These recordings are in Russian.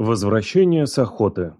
Возвращение с охоты.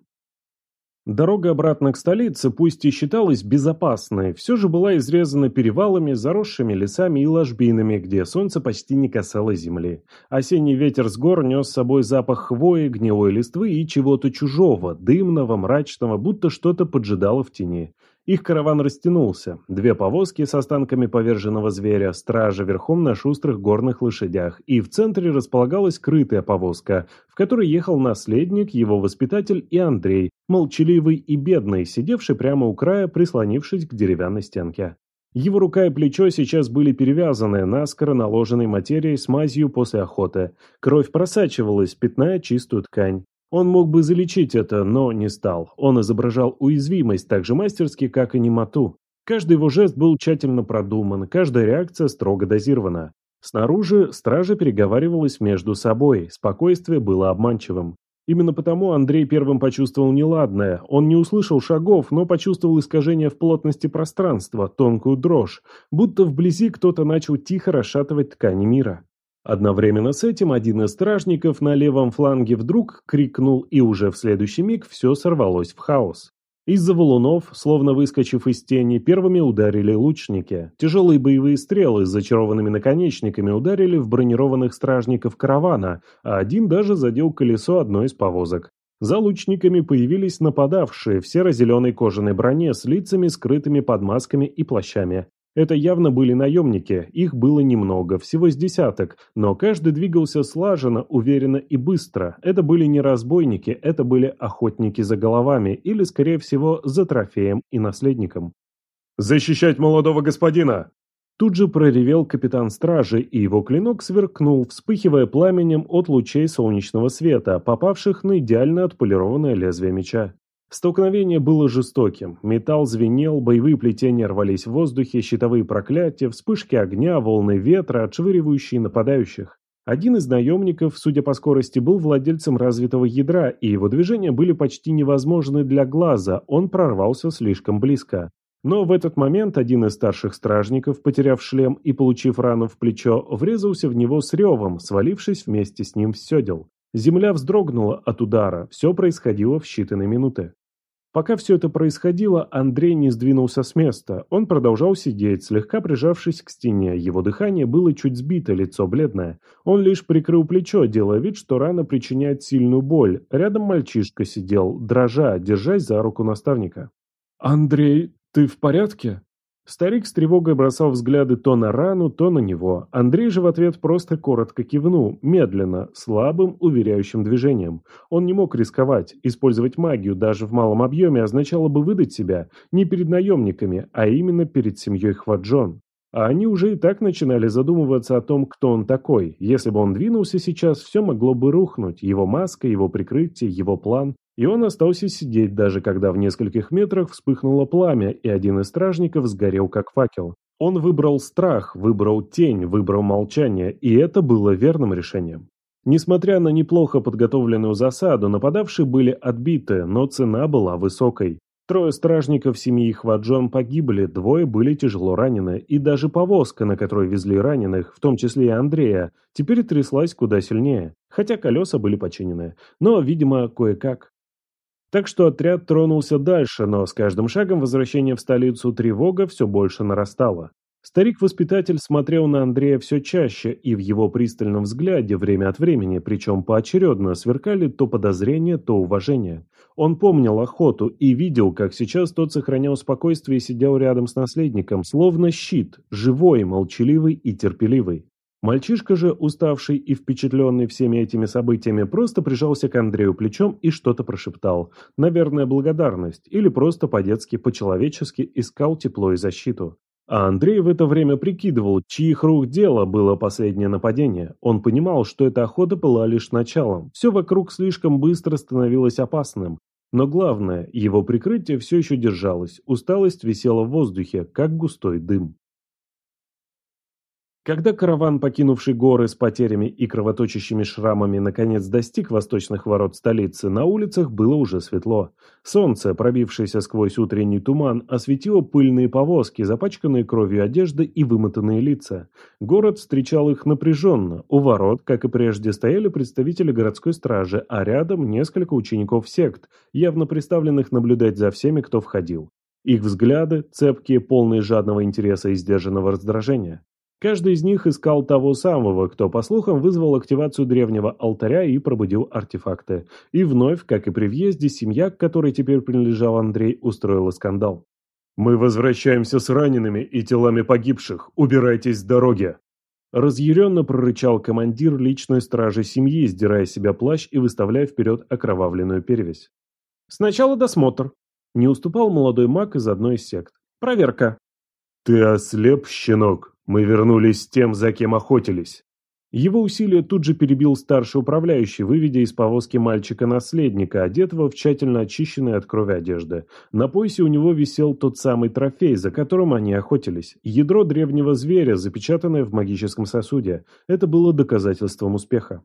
Дорога обратно к столице, пусть и считалась безопасной, все же была изрезана перевалами, заросшими лесами и ложбинами, где солнце почти не касалось земли. Осенний ветер с гор нес с собой запах хвои, гнилой листвы и чего-то чужого, дымного, мрачного, будто что-то поджидало в тени. Их караван растянулся. Две повозки с останками поверженного зверя, стража верхом на шустрых горных лошадях, и в центре располагалась крытая повозка, в которой ехал наследник, его воспитатель и Андрей, молчаливый и бедный, сидевший прямо у края, прислонившись к деревянной стенке. Его рука и плечо сейчас были перевязаны наскоро наложенной материей с мазью после охоты. Кровь просачивалась, пятная чистую ткань. Он мог бы залечить это, но не стал. Он изображал уязвимость так же мастерски, как и немоту. Каждый его жест был тщательно продуман, каждая реакция строго дозирована. Снаружи стража переговаривалась между собой, спокойствие было обманчивым. Именно потому Андрей первым почувствовал неладное. Он не услышал шагов, но почувствовал искажение в плотности пространства, тонкую дрожь, будто вблизи кто-то начал тихо расшатывать ткани мира. Одновременно с этим один из стражников на левом фланге вдруг крикнул, и уже в следующий миг все сорвалось в хаос. Из-за валунов, словно выскочив из тени, первыми ударили лучники. Тяжелые боевые стрелы с зачарованными наконечниками ударили в бронированных стражников каравана, а один даже задел колесо одной из повозок. За лучниками появились нападавшие в серо-зеленой кожаной броне с лицами, скрытыми под масками и плащами. Это явно были наемники, их было немного, всего с десяток, но каждый двигался слаженно, уверенно и быстро. Это были не разбойники, это были охотники за головами, или, скорее всего, за трофеем и наследником. «Защищать молодого господина!» Тут же проревел капитан стражи, и его клинок сверкнул, вспыхивая пламенем от лучей солнечного света, попавших на идеально отполированное лезвие меча. Столкновение было жестоким. Металл звенел, боевые плетения рвались в воздухе, щитовые проклятия, вспышки огня, волны ветра, отшвыривающие нападающих. Один из наемников, судя по скорости, был владельцем развитого ядра, и его движения были почти невозможны для глаза, он прорвался слишком близко. Но в этот момент один из старших стражников, потеряв шлем и получив рану в плечо, врезался в него с ревом, свалившись вместе с ним в седел. Земля вздрогнула от удара, все происходило в считанные минуты. Пока все это происходило, Андрей не сдвинулся с места. Он продолжал сидеть, слегка прижавшись к стене. Его дыхание было чуть сбито, лицо бледное. Он лишь прикрыл плечо, делая вид, что рана причиняет сильную боль. Рядом мальчишка сидел, дрожа, держась за руку наставника. «Андрей, ты в порядке?» Старик с тревогой бросал взгляды то на рану, то на него. Андрей же в ответ просто коротко кивнул, медленно, слабым, уверяющим движением. Он не мог рисковать. Использовать магию даже в малом объеме означало бы выдать себя не перед наемниками, а именно перед семьей Хваджон. А они уже и так начинали задумываться о том, кто он такой. Если бы он двинулся сейчас, все могло бы рухнуть. Его маска, его прикрытие, его план. И он остался сидеть, даже когда в нескольких метрах вспыхнуло пламя, и один из стражников сгорел как факел. Он выбрал страх, выбрал тень, выбрал молчание, и это было верным решением. Несмотря на неплохо подготовленную засаду, нападавшие были отбиты, но цена была высокой. Трое стражников семьи Хваджон погибли, двое были тяжело ранены, и даже повозка, на которой везли раненых, в том числе и Андрея, теперь тряслась куда сильнее, хотя колеса были починены, но, видимо, кое-как. Так что отряд тронулся дальше, но с каждым шагом возвращения в столицу тревога все больше нарастала. Старик-воспитатель смотрел на Андрея все чаще, и в его пристальном взгляде время от времени, причем поочередно, сверкали то подозрения, то уважение. Он помнил охоту и видел, как сейчас тот сохранял спокойствие и сидел рядом с наследником, словно щит, живой, молчаливый и терпеливый. Мальчишка же, уставший и впечатленный всеми этими событиями, просто прижался к Андрею плечом и что-то прошептал. Наверное, благодарность, или просто по-детски, по-человечески искал тепло и защиту. А Андрей в это время прикидывал, чьих рук дело было последнее нападение. Он понимал, что эта охота была лишь началом. Все вокруг слишком быстро становилось опасным. Но главное, его прикрытие все еще держалось, усталость висела в воздухе, как густой дым. Когда караван, покинувший горы с потерями и кровоточащими шрамами, наконец достиг восточных ворот столицы, на улицах было уже светло. Солнце, пробившееся сквозь утренний туман, осветило пыльные повозки, запачканные кровью одежды и вымотанные лица. Город встречал их напряженно. У ворот, как и прежде, стояли представители городской стражи, а рядом несколько учеников сект, явно представленных наблюдать за всеми, кто входил. Их взгляды, цепкие, полные жадного интереса и сдержанного раздражения. Каждый из них искал того самого, кто, по слухам, вызвал активацию древнего алтаря и пробудил артефакты. И вновь, как и при въезде, семья, к которой теперь принадлежал Андрей, устроила скандал. «Мы возвращаемся с ранеными и телами погибших. Убирайтесь с дороги!» Разъяренно прорычал командир личной стражи семьи, сдирая себя плащ и выставляя вперед окровавленную перевязь. «Сначала досмотр», – не уступал молодой маг из одной из сект. «Проверка». «Ты ослеп, щенок?» Мы вернулись с тем, за кем охотились. Его усилия тут же перебил старший управляющий, выведя из повозки мальчика-наследника, одетого в тщательно очищенные от крови одежды. На поясе у него висел тот самый трофей, за которым они охотились. Ядро древнего зверя, запечатанное в магическом сосуде. Это было доказательством успеха.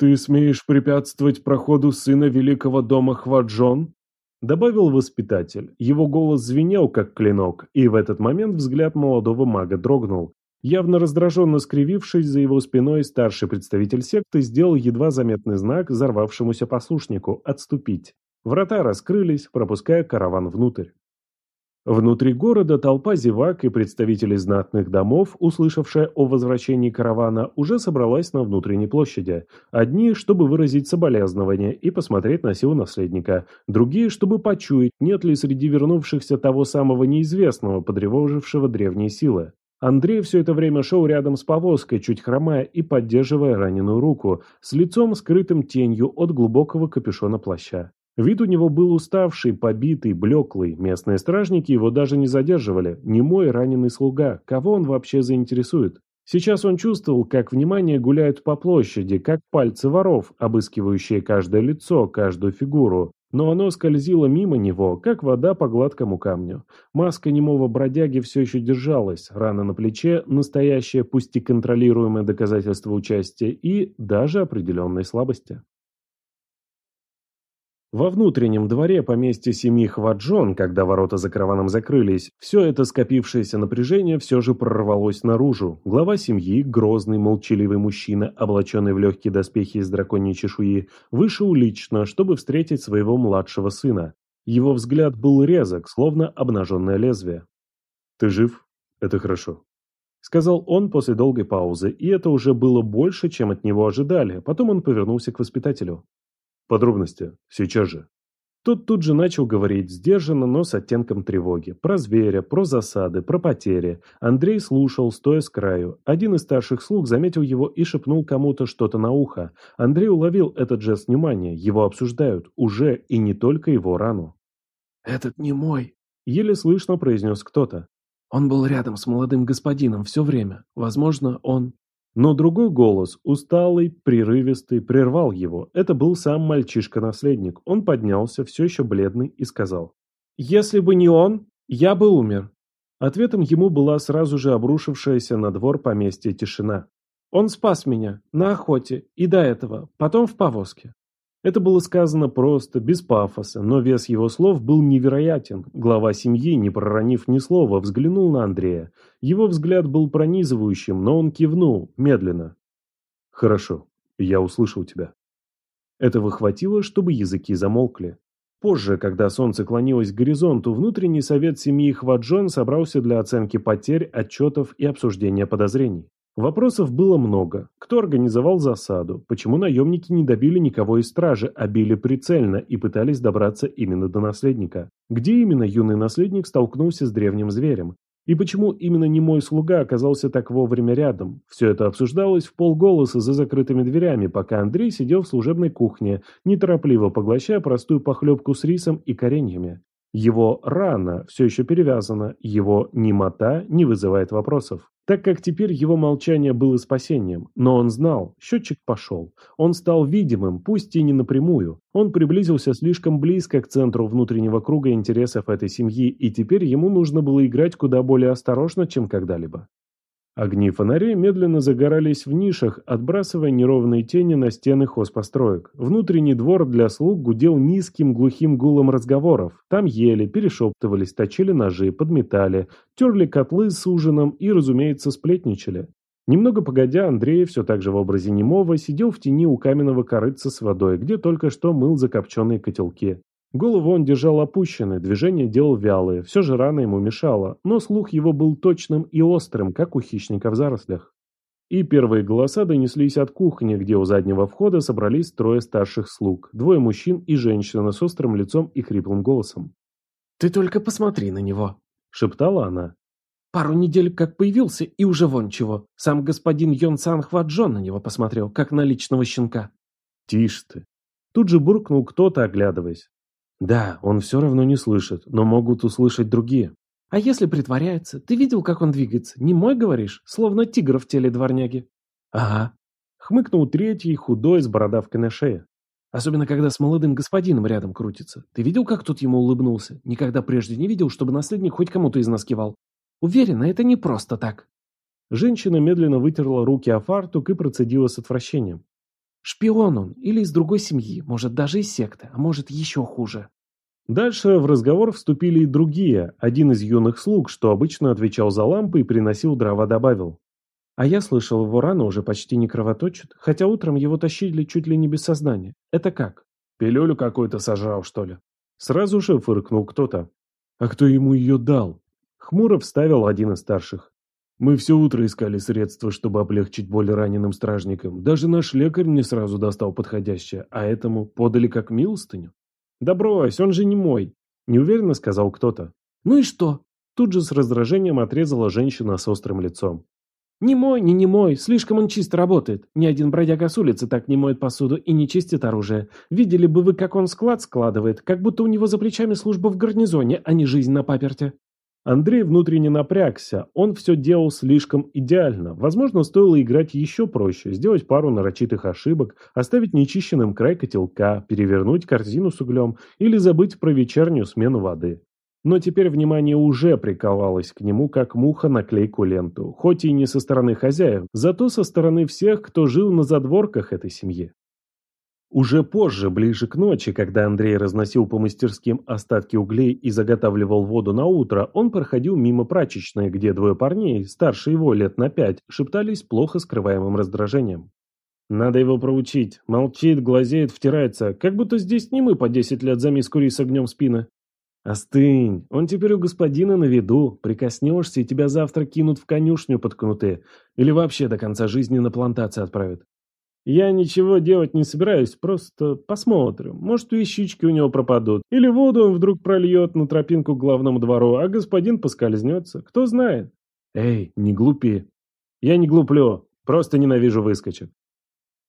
«Ты смеешь препятствовать проходу сына великого дома Хваджон?» Добавил воспитатель. Его голос звенел, как клинок, и в этот момент взгляд молодого мага дрогнул. Явно раздраженно скривившись за его спиной, старший представитель секты сделал едва заметный знак взорвавшемуся послушнику «отступить». Врата раскрылись, пропуская караван внутрь. Внутри города толпа зевак и представителей знатных домов, услышавшая о возвращении каравана, уже собралась на внутренней площади. Одни, чтобы выразить соболезнования и посмотреть на силу наследника, другие, чтобы почуять, нет ли среди вернувшихся того самого неизвестного, подревожившего древние силы. Андрей все это время шел рядом с повозкой, чуть хромая и поддерживая раненую руку, с лицом скрытым тенью от глубокого капюшона плаща. Вид у него был уставший, побитый, блеклый. Местные стражники его даже не задерживали. Не мой раненый слуга. Кого он вообще заинтересует? Сейчас он чувствовал, как внимание гуляет по площади, как пальцы воров, обыскивающие каждое лицо, каждую фигуру. Но оно скользило мимо него, как вода по гладкому камню. Маска немого бродяги все еще держалась, рана на плече, настоящее, пусть и контролируемое доказательство участия и даже определенной слабости. Во внутреннем дворе поместья семьи Хваджон, когда ворота за караваном закрылись, все это скопившееся напряжение все же прорвалось наружу. Глава семьи, грозный, молчаливый мужчина, облаченный в легкие доспехи из драконьей чешуи, вышел лично, чтобы встретить своего младшего сына. Его взгляд был резок, словно обнаженное лезвие. «Ты жив? Это хорошо», — сказал он после долгой паузы, и это уже было больше, чем от него ожидали. Потом он повернулся к воспитателю. Подробности. Сейчас же. Тот тут же начал говорить, сдержанно, но с оттенком тревоги. Про зверя, про засады, про потери. Андрей слушал, стоя с краю. Один из старших слуг заметил его и шепнул кому-то что-то на ухо. Андрей уловил этот жест внимания. Его обсуждают. Уже и не только его рану. «Этот не мой», — еле слышно произнес кто-то. «Он был рядом с молодым господином все время. Возможно, он...» Но другой голос, усталый, прерывистый, прервал его. Это был сам мальчишка-наследник. Он поднялся, все еще бледный, и сказал. «Если бы не он, я бы умер». Ответом ему была сразу же обрушившаяся на двор поместья тишина. «Он спас меня, на охоте, и до этого, потом в повозке. Это было сказано просто, без пафоса, но вес его слов был невероятен. Глава семьи, не проронив ни слова, взглянул на Андрея. Его взгляд был пронизывающим, но он кивнул, медленно. «Хорошо, я услышал тебя». Этого хватило, чтобы языки замолкли. Позже, когда солнце клонилось к горизонту, внутренний совет семьи Хваджон собрался для оценки потерь, отчетов и обсуждения подозрений. Вопросов было много. Кто организовал засаду? Почему наемники не добили никого из стражи, а били прицельно и пытались добраться именно до наследника? Где именно юный наследник столкнулся с древним зверем? И почему именно не мой слуга оказался так вовремя рядом? Все это обсуждалось в полголоса за закрытыми дверями, пока Андрей сидел в служебной кухне, неторопливо поглощая простую похлебку с рисом и кореньями. Его рана все еще перевязана, его немота не вызывает вопросов. Так как теперь его молчание было спасением, но он знал, счетчик пошел. Он стал видимым, пусть и не напрямую. Он приблизился слишком близко к центру внутреннего круга интересов этой семьи, и теперь ему нужно было играть куда более осторожно, чем когда-либо. Огни фонарей медленно загорались в нишах, отбрасывая неровные тени на стены хозпостроек. Внутренний двор для слуг гудел низким глухим гулом разговоров. Там ели, перешептывались, точили ножи, подметали, терли котлы с ужином и, разумеется, сплетничали. Немного погодя, Андрей, все так же в образе немого, сидел в тени у каменного корыца с водой, где только что мыл закопченные котелки. Голову он держал опущенной, движения делал вялые, все же рано ему мешало, но слух его был точным и острым, как у хищника в зарослях. И первые голоса донеслись от кухни, где у заднего входа собрались трое старших слуг, двое мужчин и женщина с острым лицом и хриплым голосом. «Ты только посмотри на него», — шептала она. «Пару недель как появился, и уже вон чего. Сам господин Йон Сан Хваджон на него посмотрел, как на личного щенка». «Тише ты». Тут же буркнул кто-то, оглядываясь. Да, он все равно не слышит, но могут услышать другие. А если притворяется? Ты видел, как он двигается? Не мой, говоришь? Словно тигр в теле дворняги. Ага. Хмыкнул третий, худой, с бородавкой на шее. Особенно, когда с молодым господином рядом крутится. Ты видел, как тут ему улыбнулся? Никогда прежде не видел, чтобы наследник хоть кому-то из нас кивал. Уверена, это не просто так. Женщина медленно вытерла руки о фартук и процедила с отвращением. Шпион он, или из другой семьи, может даже из секты, а может еще хуже. Дальше в разговор вступили и другие. Один из юных слуг, что обычно отвечал за лампы и приносил дрова, добавил. А я слышал, его раны уже почти не кровоточат, хотя утром его тащили чуть ли не без сознания. Это как? Пилюлю какую-то сожрал, что ли? Сразу же фыркнул кто-то. А кто ему ее дал? Хмуро вставил один из старших. Мы все утро искали средства, чтобы облегчить боль раненым стражникам. Даже наш лекарь не сразу достал подходящее, а этому подали как милостыню. Да брось, он же не мой, неуверенно сказал кто-то. Ну и что? Тут же с раздражением отрезала женщина с острым лицом. «Не мой, не не мой, слишком он чисто работает. Ни один бродяга с улицы так не моет посуду и не чистит оружие. Видели бы вы, как он склад складывает, как будто у него за плечами служба в гарнизоне, а не жизнь на паперте». Андрей внутренне напрягся, он все делал слишком идеально. Возможно, стоило играть еще проще, сделать пару нарочитых ошибок, оставить нечищенным край котелка, перевернуть корзину с углем или забыть про вечернюю смену воды. Но теперь внимание уже приковалось к нему, как муха на клейку ленту, хоть и не со стороны хозяев, зато со стороны всех, кто жил на задворках этой семьи. Уже позже, ближе к ночи, когда Андрей разносил по мастерским остатки углей и заготавливал воду на утро, он проходил мимо прачечной, где двое парней, старше его лет на пять, шептались плохо скрываемым раздражением. «Надо его проучить. Молчит, глазеет, втирается. Как будто здесь не мы по десять лет за миску риса огнем спины». «Остынь. Он теперь у господина на виду. Прикоснешься, и тебя завтра кинут в конюшню под кнуты. Или вообще до конца жизни на плантации отправят. Я ничего делать не собираюсь, просто посмотрим. Может, вещички у него пропадут. Или воду он вдруг прольет на тропинку к главному двору, а господин поскользнется. Кто знает. Эй, не глупи. Я не глуплю, просто ненавижу выскочек.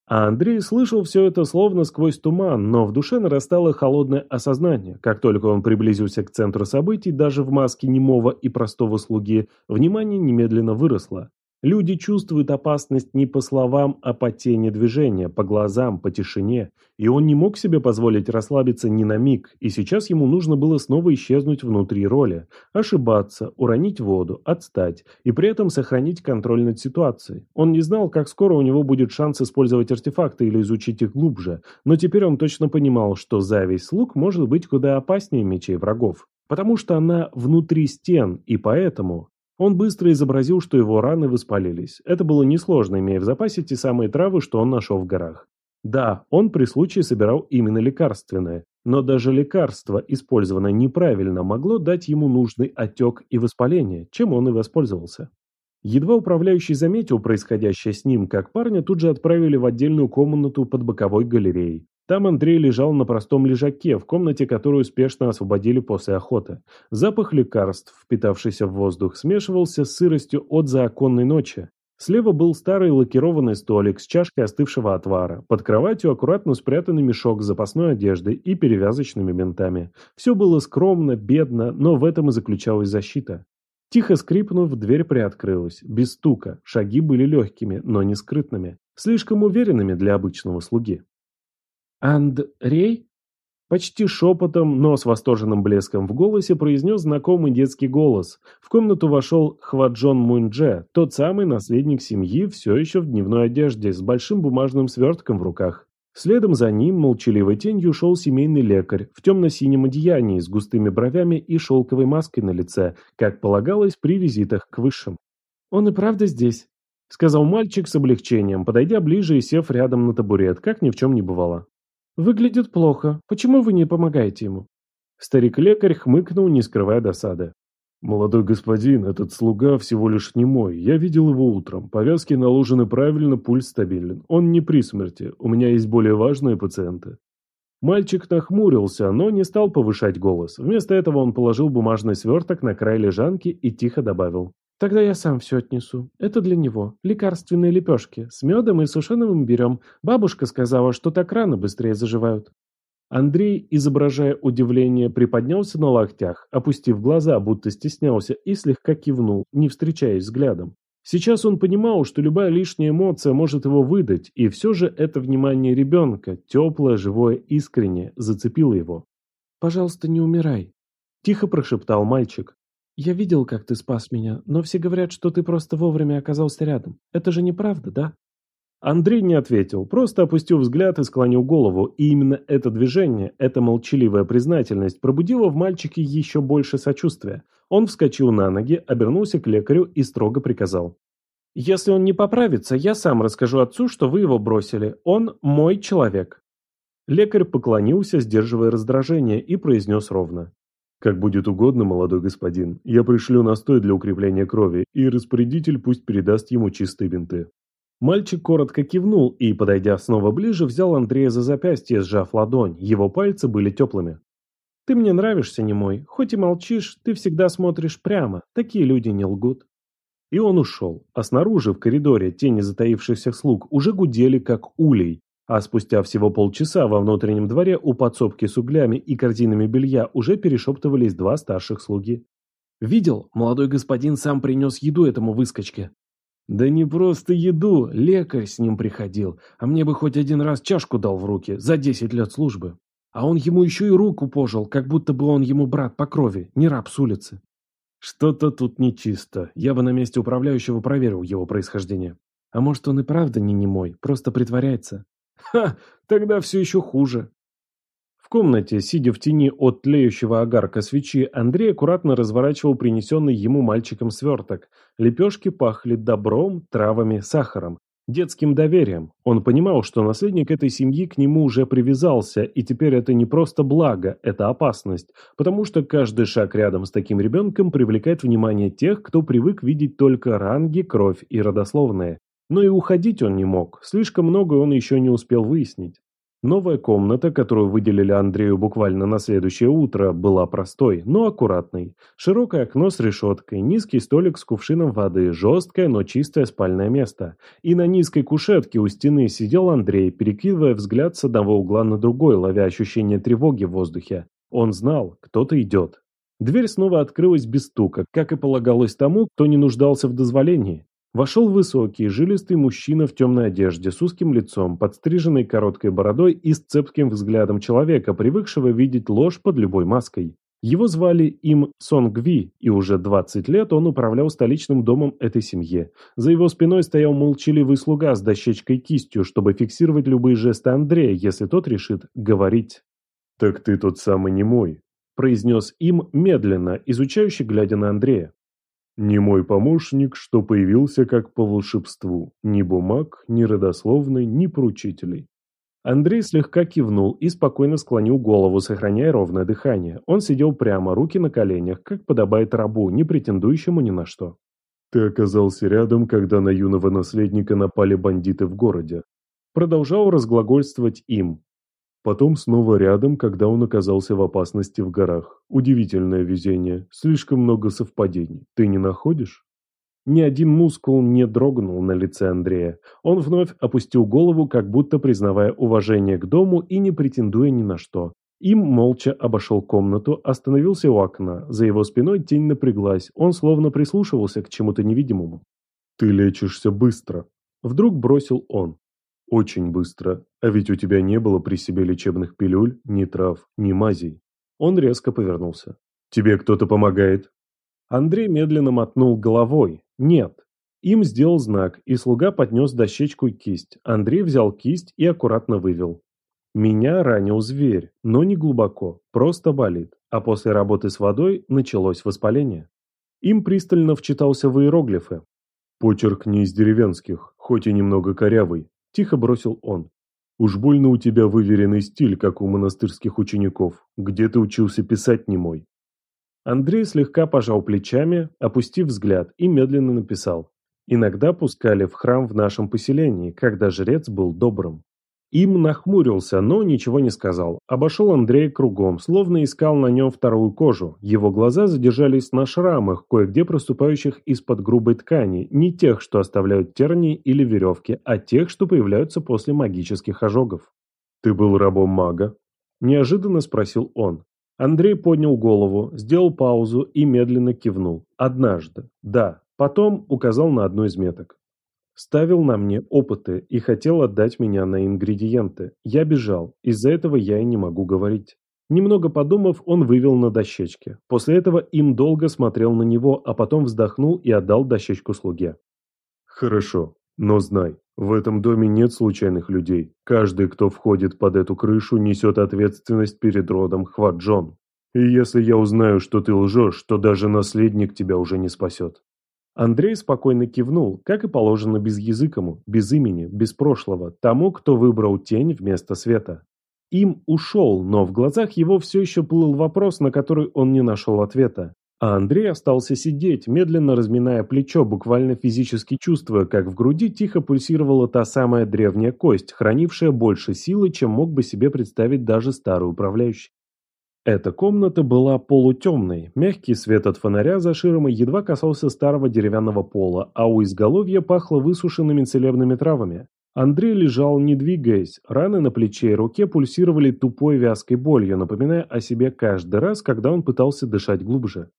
А Андрей слышал все это словно сквозь туман, но в душе нарастало холодное осознание. Как только он приблизился к центру событий, даже в маске немого и простого слуги, внимание немедленно выросло. Люди чувствуют опасность не по словам, а по тени движения, по глазам, по тишине. И он не мог себе позволить расслабиться ни на миг, и сейчас ему нужно было снова исчезнуть внутри роли, ошибаться, уронить воду, отстать, и при этом сохранить контроль над ситуацией. Он не знал, как скоро у него будет шанс использовать артефакты или изучить их глубже, но теперь он точно понимал, что зависть слуг может быть куда опаснее мечей врагов потому что она внутри стен, и поэтому он быстро изобразил, что его раны воспалились. Это было несложно, имея в запасе те самые травы, что он нашел в горах. Да, он при случае собирал именно лекарственное, но даже лекарство, использованное неправильно, могло дать ему нужный отек и воспаление, чем он и воспользовался. Едва управляющий заметил происходящее с ним, как парня тут же отправили в отдельную комнату под боковой галереей. Там Андрей лежал на простом лежаке, в комнате, которую успешно освободили после охоты. Запах лекарств, впитавшийся в воздух, смешивался с сыростью от заоконной ночи. Слева был старый лакированный столик с чашкой остывшего отвара. Под кроватью аккуратно спрятанный мешок с запасной одеждой и перевязочными бинтами. Все было скромно, бедно, но в этом и заключалась защита. Тихо скрипнув, дверь приоткрылась, без стука. Шаги были легкими, но не скрытными. Слишком уверенными для обычного слуги. «Андрей?» Почти шепотом, но с восторженным блеском в голосе произнес знакомый детский голос. В комнату вошел Хваджон Муньдже, тот самый наследник семьи, все еще в дневной одежде, с большим бумажным свертком в руках. Следом за ним молчаливой тенью шел семейный лекарь в темно-синем одеянии с густыми бровями и шелковой маской на лице, как полагалось при визитах к высшим. «Он и правда здесь», — сказал мальчик с облегчением, подойдя ближе и сев рядом на табурет, как ни в чем не бывало. «Выглядит плохо. Почему вы не помогаете ему?» Старик-лекарь хмыкнул, не скрывая досады. «Молодой господин, этот слуга всего лишь не мой. Я видел его утром. Повязки наложены правильно, пульс стабилен. Он не при смерти. У меня есть более важные пациенты». Мальчик нахмурился, но не стал повышать голос. Вместо этого он положил бумажный сверток на край лежанки и тихо добавил. «Тогда я сам все отнесу. Это для него. Лекарственные лепешки. С медом и сушеным имбирем. Бабушка сказала, что так рано быстрее заживают». Андрей, изображая удивление, приподнялся на локтях, опустив глаза, будто стеснялся, и слегка кивнул, не встречаясь взглядом. Сейчас он понимал, что любая лишняя эмоция может его выдать, и все же это внимание ребенка, теплое, живое, искреннее, зацепило его. «Пожалуйста, не умирай», – тихо прошептал мальчик. «Я видел, как ты спас меня, но все говорят, что ты просто вовремя оказался рядом. Это же неправда, да?» Андрей не ответил, просто опустил взгляд и склонил голову, и именно это движение, эта молчаливая признательность пробудило в мальчике еще больше сочувствия. Он вскочил на ноги, обернулся к лекарю и строго приказал. «Если он не поправится, я сам расскажу отцу, что вы его бросили. Он мой человек». Лекарь поклонился, сдерживая раздражение, и произнес ровно. «Как будет угодно, молодой господин. Я пришлю настой для укрепления крови, и распорядитель пусть передаст ему чистые бинты». Мальчик коротко кивнул и, подойдя снова ближе, взял Андрея за запястье, сжав ладонь. Его пальцы были теплыми. «Ты мне нравишься, немой. Хоть и молчишь, ты всегда смотришь прямо. Такие люди не лгут». И он ушел. А снаружи, в коридоре, тени затаившихся слуг уже гудели, как улей. А спустя всего полчаса во внутреннем дворе у подсобки с углями и корзинами белья уже перешептывались два старших слуги. «Видел? Молодой господин сам принес еду этому выскочке». Да не просто еду, лекарь с ним приходил, а мне бы хоть один раз чашку дал в руки за десять лет службы. А он ему еще и руку пожил, как будто бы он ему брат по крови, не раб с улицы. Что-то тут нечисто. Я бы на месте управляющего проверил его происхождение. А может, он и правда не немой, просто притворяется? Ха, тогда все еще хуже комнате, сидя в тени от тлеющего огарка свечи, Андрей аккуратно разворачивал принесенный ему мальчиком сверток. Лепешки пахли добром, травами, сахаром. Детским доверием. Он понимал, что наследник этой семьи к нему уже привязался, и теперь это не просто благо, это опасность, потому что каждый шаг рядом с таким ребенком привлекает внимание тех, кто привык видеть только ранги, кровь и родословные. Но и уходить он не мог, слишком много он еще не успел выяснить. Новая комната, которую выделили Андрею буквально на следующее утро, была простой, но аккуратной. Широкое окно с решеткой, низкий столик с кувшином воды, жесткое, но чистое спальное место. И на низкой кушетке у стены сидел Андрей, перекидывая взгляд с одного угла на другой, ловя ощущение тревоги в воздухе. Он знал, кто-то идет. Дверь снова открылась без стука, как и полагалось тому, кто не нуждался в дозволении. Вошел высокий, жилистый мужчина в темной одежде, с узким лицом, подстриженной короткой бородой и с цепким взглядом человека, привыкшего видеть ложь под любой маской. Его звали им Сонгви, и уже 20 лет он управлял столичным домом этой семьи. За его спиной стоял молчаливый слуга с дощечкой кистью, чтобы фиксировать любые жесты Андрея, если тот решит говорить. «Так ты тот самый немой», – произнес им медленно, изучающий, глядя на Андрея. Не мой помощник, что появился как по волшебству. Ни бумаг, ни родословной, ни поручителей. Андрей слегка кивнул и спокойно склонил голову, сохраняя ровное дыхание. Он сидел прямо, руки на коленях, как подобает рабу, не претендующему ни на что. «Ты оказался рядом, когда на юного наследника напали бандиты в городе». Продолжал разглагольствовать им, Потом снова рядом, когда он оказался в опасности в горах. Удивительное везение. Слишком много совпадений. Ты не находишь? Ни один мускул не дрогнул на лице Андрея. Он вновь опустил голову, как будто признавая уважение к дому и не претендуя ни на что. Им молча обошел комнату, остановился у окна. За его спиной тень напряглась. Он словно прислушивался к чему-то невидимому. «Ты лечишься быстро», — вдруг бросил он. Очень быстро. А ведь у тебя не было при себе лечебных пилюль, ни трав, ни мазей. Он резко повернулся. Тебе кто-то помогает? Андрей медленно мотнул головой. Нет. Им сделал знак, и слуга поднес дощечку и кисть. Андрей взял кисть и аккуратно вывел. Меня ранил зверь, но не глубоко, просто болит. А после работы с водой началось воспаление. Им пристально вчитался в иероглифы. «Почерк не из деревенских, хоть и немного корявый», – тихо бросил он. «Уж больно у тебя выверенный стиль, как у монастырских учеников. Где ты учился писать не мой?» Андрей слегка пожал плечами, опустив взгляд, и медленно написал. «Иногда пускали в храм в нашем поселении, когда жрец был добрым. Им нахмурился, но ничего не сказал. Обошел Андрея кругом, словно искал на нем вторую кожу. Его глаза задержались на шрамах, кое-где проступающих из-под грубой ткани, не тех, что оставляют тернии или веревки, а тех, что появляются после магических ожогов. «Ты был рабом мага?» – неожиданно спросил он. Андрей поднял голову, сделал паузу и медленно кивнул. «Однажды. Да». Потом указал на одну из меток. Ставил на мне опыты и хотел отдать меня на ингредиенты. Я бежал, из-за этого я и не могу говорить. Немного подумав, он вывел на дощечке. После этого им долго смотрел на него, а потом вздохнул и отдал дощечку слуге. «Хорошо, но знай, в этом доме нет случайных людей. Каждый, кто входит под эту крышу, несет ответственность перед родом Хваджон. И если я узнаю, что ты лжешь, то даже наследник тебя уже не спасет. Андрей спокойно кивнул, как и положено безязыкому, без имени, без прошлого, тому, кто выбрал тень вместо света. Им ушел, но в глазах его все еще плыл вопрос, на который он не нашел ответа. А Андрей остался сидеть, медленно разминая плечо, буквально физически чувствуя, как в груди тихо пульсировала та самая древняя кость, хранившая больше силы, чем мог бы себе представить даже старый управляющий. Эта комната была полутемной, мягкий свет от фонаря за ширмой едва касался старого деревянного пола, а у изголовья пахло высушенными целебными травами. Андрей лежал, не двигаясь, раны на плече и руке пульсировали тупой вязкой болью, напоминая о себе каждый раз, когда он пытался дышать глубже.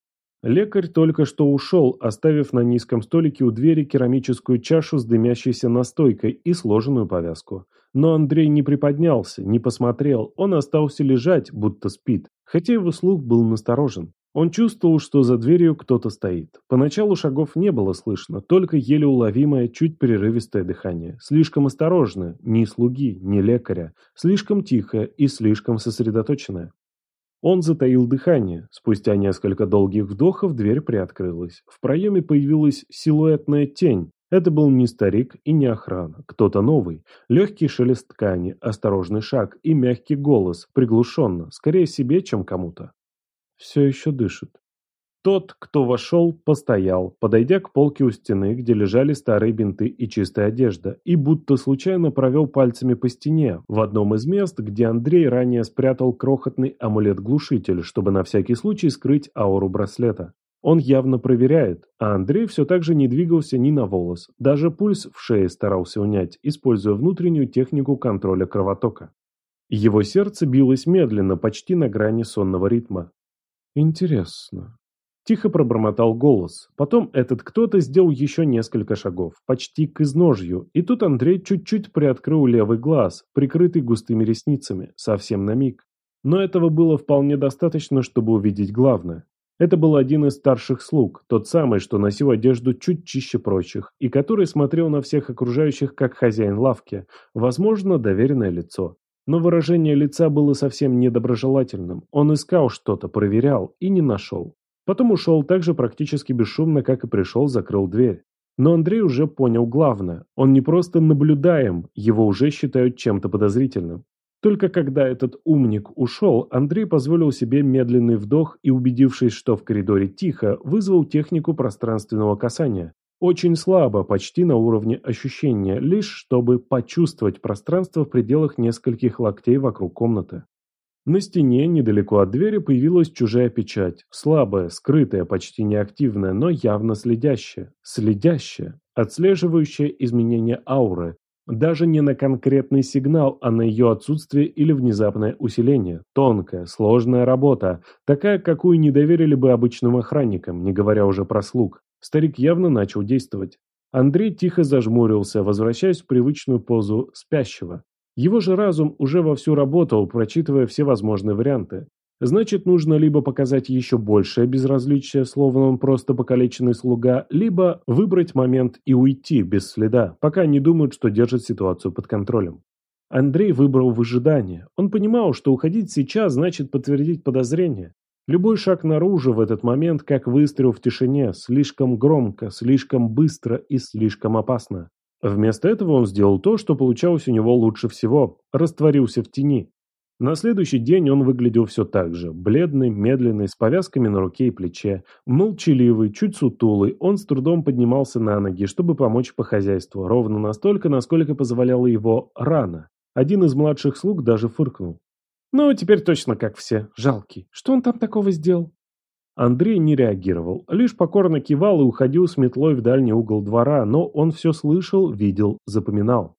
Лекарь только что ушел, оставив на низком столике у двери керамическую чашу с дымящейся настойкой и сложенную повязку. Но Андрей не приподнялся, не посмотрел, он остался лежать, будто спит, хотя его слух был насторожен. Он чувствовал, что за дверью кто-то стоит. Поначалу шагов не было слышно, только еле уловимое, чуть прерывистое дыхание. Слишком осторожное, ни слуги, ни лекаря. Слишком тихое и слишком сосредоточенное. Он затаил дыхание. Спустя несколько долгих вдохов дверь приоткрылась. В проеме появилась силуэтная тень. Это был не старик и не охрана, кто-то новый. Легкий шелест ткани, осторожный шаг и мягкий голос, приглушенно, скорее себе, чем кому-то. Все еще дышит. Тот, кто вошел, постоял, подойдя к полке у стены, где лежали старые бинты и чистая одежда, и будто случайно провел пальцами по стене, в одном из мест, где Андрей ранее спрятал крохотный амулет-глушитель, чтобы на всякий случай скрыть ауру браслета. Он явно проверяет, а Андрей все так же не двигался ни на волос, даже пульс в шее старался унять, используя внутреннюю технику контроля кровотока. Его сердце билось медленно, почти на грани сонного ритма. Интересно, Тихо пробормотал голос. Потом этот кто-то сделал еще несколько шагов, почти к изножью, и тут Андрей чуть-чуть приоткрыл левый глаз, прикрытый густыми ресницами, совсем на миг. Но этого было вполне достаточно, чтобы увидеть главное. Это был один из старших слуг, тот самый, что носил одежду чуть чище прочих, и который смотрел на всех окружающих как хозяин лавки, возможно, доверенное лицо. Но выражение лица было совсем недоброжелательным. Он искал что-то, проверял и не нашел. Потом ушел так же практически бесшумно, как и пришел, закрыл дверь. Но Андрей уже понял главное. Он не просто наблюдаем, его уже считают чем-то подозрительным. Только когда этот умник ушел, Андрей позволил себе медленный вдох и, убедившись, что в коридоре тихо, вызвал технику пространственного касания. Очень слабо, почти на уровне ощущения, лишь чтобы почувствовать пространство в пределах нескольких локтей вокруг комнаты. На стене, недалеко от двери, появилась чужая печать. Слабая, скрытая, почти неактивная, но явно следящая. Следящая, отслеживающая изменения ауры. Даже не на конкретный сигнал, а на ее отсутствие или внезапное усиление. Тонкая, сложная работа. Такая, какую не доверили бы обычным охранникам, не говоря уже про слуг. Старик явно начал действовать. Андрей тихо зажмурился, возвращаясь в привычную позу спящего. Его же разум уже вовсю работал, прочитывая все возможные варианты. Значит, нужно либо показать еще большее безразличие, словно он просто покалеченный слуга, либо выбрать момент и уйти без следа, пока не думают, что держат ситуацию под контролем. Андрей выбрал выжидание. Он понимал, что уходить сейчас значит подтвердить подозрение. Любой шаг наружу в этот момент, как выстрел в тишине, слишком громко, слишком быстро и слишком опасно. Вместо этого он сделал то, что получалось у него лучше всего – растворился в тени. На следующий день он выглядел все так же. Бледный, медленный, с повязками на руке и плече. Молчаливый, чуть сутулый, он с трудом поднимался на ноги, чтобы помочь по хозяйству, ровно настолько, насколько позволяла его рана. Один из младших слуг даже фыркнул. Ну, теперь точно как все. Жалкий. Что он там такого сделал? Андрей не реагировал, лишь покорно кивал и уходил с метлой в дальний угол двора, но он все слышал, видел, запоминал.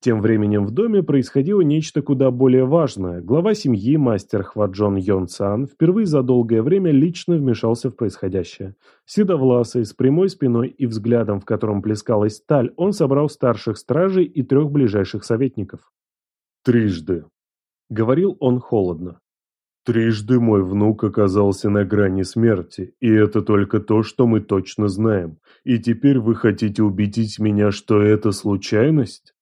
Тем временем в доме происходило нечто куда более важное. Глава семьи, мастер Хваджон Йон Сан, впервые за долгое время лично вмешался в происходящее. Седовласый, с прямой спиной и взглядом, в котором плескалась сталь, он собрал старших стражей и трех ближайших советников. «Трижды», — говорил он холодно. «Трижды мой внук оказался на грани смерти, и это только то, что мы точно знаем. И теперь вы хотите убедить меня, что это случайность?»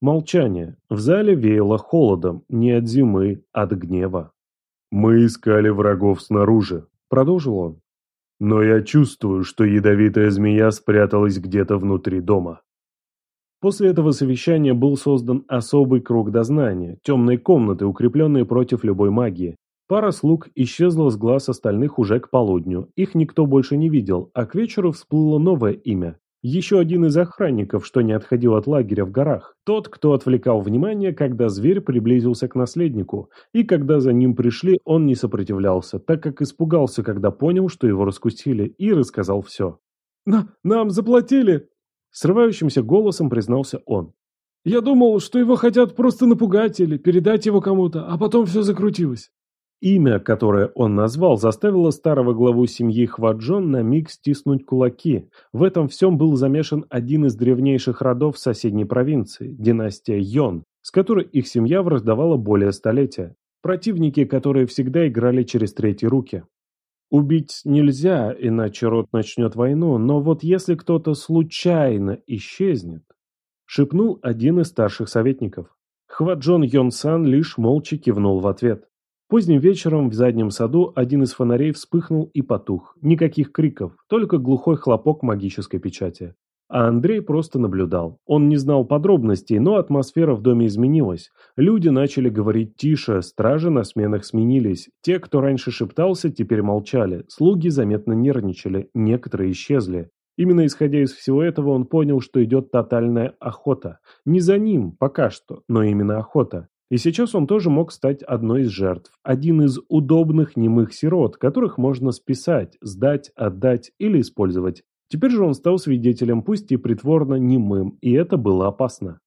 Молчание. В зале веяло холодом, не от зимы, от гнева. «Мы искали врагов снаружи», — продолжил он. «Но я чувствую, что ядовитая змея спряталась где-то внутри дома. После этого совещания был создан особый круг дознания, темные комнаты, укрепленные против любой магии. Пара слуг исчезла с глаз остальных уже к полудню, их никто больше не видел, а к вечеру всплыло новое имя. Еще один из охранников, что не отходил от лагеря в горах. Тот, кто отвлекал внимание, когда зверь приблизился к наследнику. И когда за ним пришли, он не сопротивлялся, так как испугался, когда понял, что его раскусили, и рассказал все. «На, нам заплатили!» Срывающимся голосом признался он. «Я думал, что его хотят просто напугать или передать его кому-то, а потом все закрутилось». Имя, которое он назвал, заставило старого главу семьи Хваджон на миг стиснуть кулаки. В этом всем был замешан один из древнейших родов соседней провинции – династия Йон, с которой их семья враждовала более столетия. Противники, которые всегда играли через третьи руки. Убить нельзя, иначе род начнет войну, но вот если кто-то случайно исчезнет, шепнул один из старших советников. Хваджон Йонсан лишь молча кивнул в ответ. Поздним вечером в заднем саду один из фонарей вспыхнул и потух. Никаких криков, только глухой хлопок магической печати. А Андрей просто наблюдал. Он не знал подробностей, но атмосфера в доме изменилась. Люди начали говорить тише, стражи на сменах сменились. Те, кто раньше шептался, теперь молчали. Слуги заметно нервничали, некоторые исчезли. Именно исходя из всего этого он понял, что идет тотальная охота. Не за ним, пока что, но именно охота. И сейчас он тоже мог стать одной из жертв. Один из удобных немых сирот, которых можно списать, сдать, отдать или использовать. Теперь же он стал свидетелем, пусть и притворно немым, и это было опасно.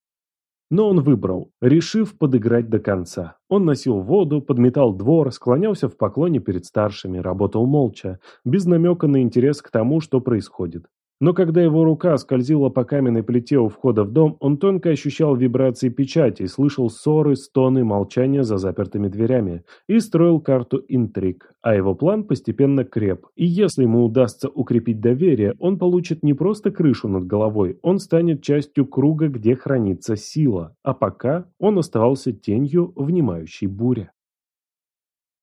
Но он выбрал, решив подыграть до конца. Он носил воду, подметал двор, склонялся в поклоне перед старшими, работал молча, без намека на интерес к тому, что происходит. Но когда его рука скользила по каменной плите у входа в дом, он тонко ощущал вибрации печати, слышал ссоры, стоны, молчания за запертыми дверями и строил карту интриг, а его план постепенно креп. И если ему удастся укрепить доверие, он получит не просто крышу над головой, он станет частью круга, где хранится сила, а пока он оставался тенью, внимающей буре.